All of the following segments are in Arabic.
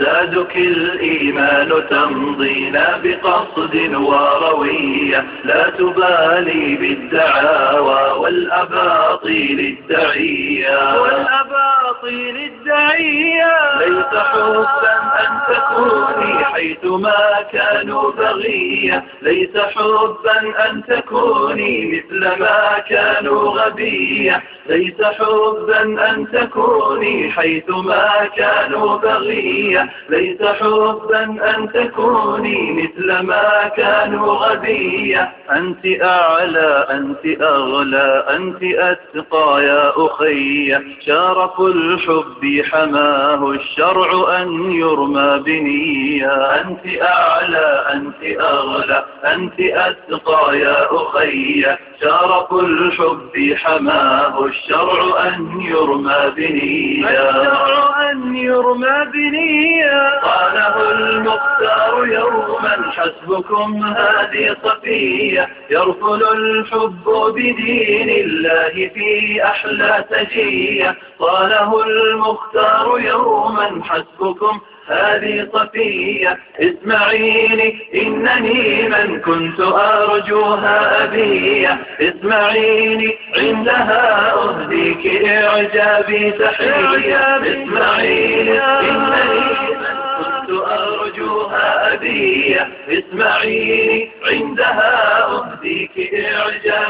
زادك الإيمان تمضينا بقصد وروية. لا تبالي بالدعاوى والأباطيل الدعية. والأباطيل الدعية. ليس حبا أن تكوني حيثما كانوا بغية. ليس حبا أن تكوني مثل ما كانوا غبية. ليس حبا أن تكوني حيثما كانوا بغية. ليس حبا أن تكوني مثل ما كانوا غبية. أنت أعلى أنت أغلى أنت أتقى يا أخي. شارف الحب حماه الشرع أن يرمى بنية. أنت أعلى أنت أغلى أنت أتقى يا أخي. شارف الحب حماه الشرع أن يرمى بنية الشرع أن يرمى بنية قاله المختار يوما حسبكم هذه صفية. يرفل الحب بدين الله في أحلى سجية قاله المختار يوما حسبكم هذه صفية اسمعيني إنني من كنت أرجوها أبية. اسمعيني عندها أهديك إعجابي تحية اسمعيني إنني من كنت أرجوها أبية. اسمعيني عندها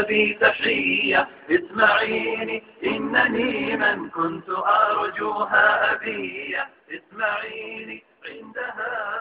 إعجابي تحية. اسمعيني إنني من كنت أرجوها أبية اسمعيني عندها